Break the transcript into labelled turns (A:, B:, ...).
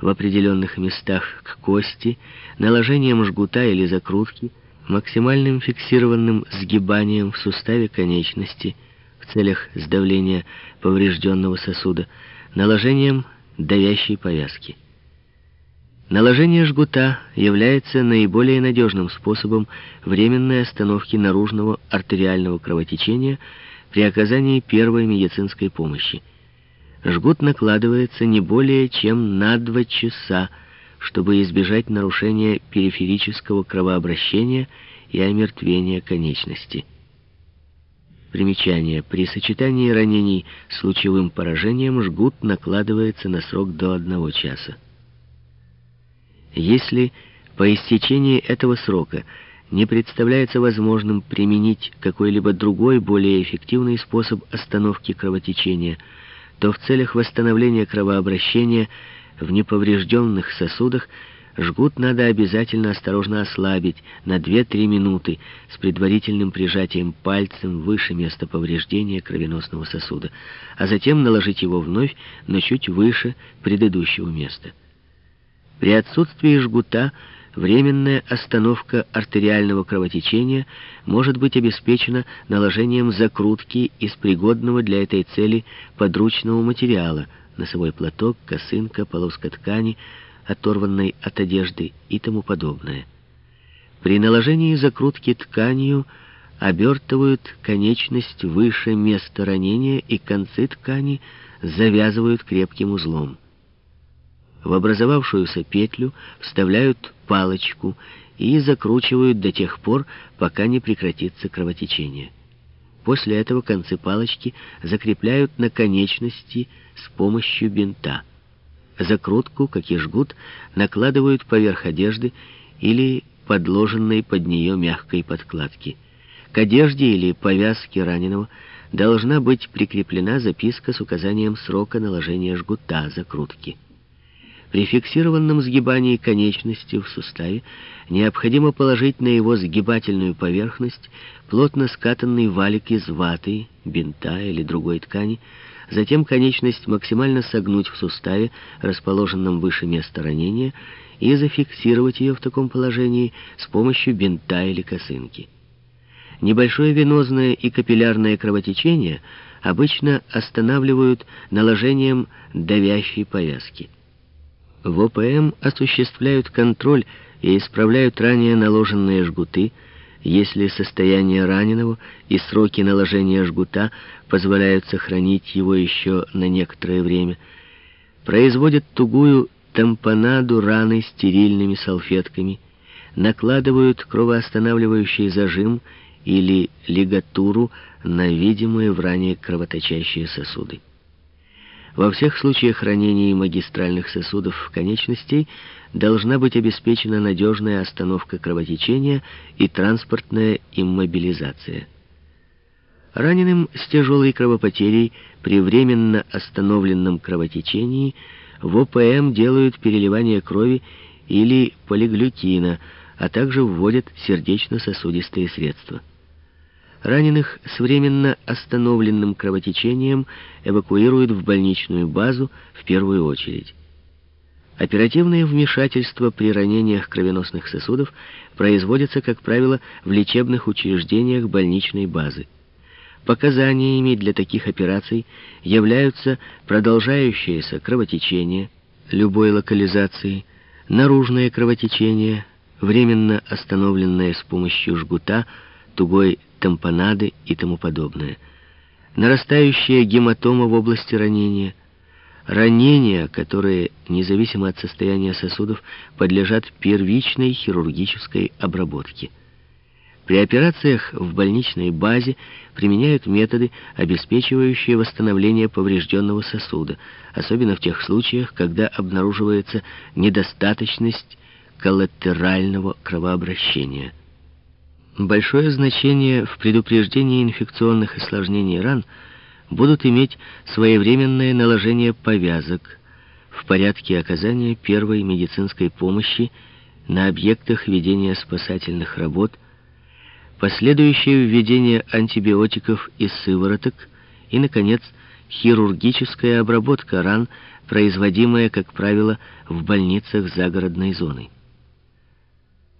A: в определенных местах к кости, наложением жгута или закрутки, максимальным фиксированным сгибанием в суставе конечности в целях сдавления поврежденного сосуда, наложением давящей повязки. Наложение жгута является наиболее надежным способом временной остановки наружного артериального кровотечения при оказании первой медицинской помощи. Жгут накладывается не более чем на 2 часа, чтобы избежать нарушения периферического кровообращения и омертвения конечности. Примечание. При сочетании ранений с лучевым поражением жгут накладывается на срок до одного часа. Если по истечении этого срока не представляется возможным применить какой-либо другой, более эффективный способ остановки кровотечения, то в целях восстановления кровообращения в неповрежденных сосудах жгут надо обязательно осторожно ослабить на 2-3 минуты с предварительным прижатием пальцем выше места повреждения кровеносного сосуда, а затем наложить его вновь, но чуть выше предыдущего места. При отсутствии жгута временная остановка артериального кровотечения может быть обеспечена наложением закрутки из пригодного для этой цели подручного материала, носовой платок, косынка, полоска ткани, оторванной от одежды и тому подобное. При наложении закрутки тканью обертывают конечность выше места ранения и концы ткани завязывают крепким узлом. В образовавшуюся петлю вставляют палочку и закручивают до тех пор, пока не прекратится кровотечение. После этого концы палочки закрепляют на конечности с помощью бинта. Закрутку, как и жгут, накладывают поверх одежды или подложенной под нее мягкой подкладки. К одежде или повязке раненого должна быть прикреплена записка с указанием срока наложения жгута закрутки. При фиксированном сгибании конечности в суставе необходимо положить на его сгибательную поверхность плотно скатанный валик из ваты, бинта или другой ткани, затем конечность максимально согнуть в суставе, расположенном выше места ранения, и зафиксировать ее в таком положении с помощью бинта или косынки. Небольшое венозное и капиллярное кровотечение обычно останавливают наложением давящей повязки. В ОПМ осуществляют контроль и исправляют ранее наложенные жгуты, если состояние раненого и сроки наложения жгута позволяют сохранить его еще на некоторое время, производят тугую тампонаду раны стерильными салфетками, накладывают кровоостанавливающий зажим или лигатуру на видимые в ране кровоточащие сосуды. Во всех случаях ранений магистральных сосудов конечностей должна быть обеспечена надежная остановка кровотечения и транспортная иммобилизация. Раненым с тяжелой кровопотерей при временно остановленном кровотечении в ОПМ делают переливание крови или полиглютина, а также вводят сердечно-сосудистые средства. Раненых с временно остановленным кровотечением эвакуируют в больничную базу в первую очередь. Оперативное вмешательство при ранениях кровеносных сосудов производится, как правило, в лечебных учреждениях больничной базы. Показаниями для таких операций являются продолжающееся кровотечение любой локализации, наружное кровотечение, временно остановленное с помощью жгута, тугой тампонады и тому подобное. Нарастающая гематома в области ранения. Ранения, которые, независимо от состояния сосудов, подлежат первичной хирургической обработке. При операциях в больничной базе применяют методы, обеспечивающие восстановление поврежденного сосуда, особенно в тех случаях, когда обнаруживается недостаточность коллатерального кровообращения. Большое значение в предупреждении инфекционных осложнений ран будут иметь своевременное наложение повязок в порядке оказания первой медицинской помощи на объектах ведения спасательных работ, последующее введение антибиотиков и сывороток и, наконец, хирургическая обработка ран, производимая, как правило, в больницах загородной зоны.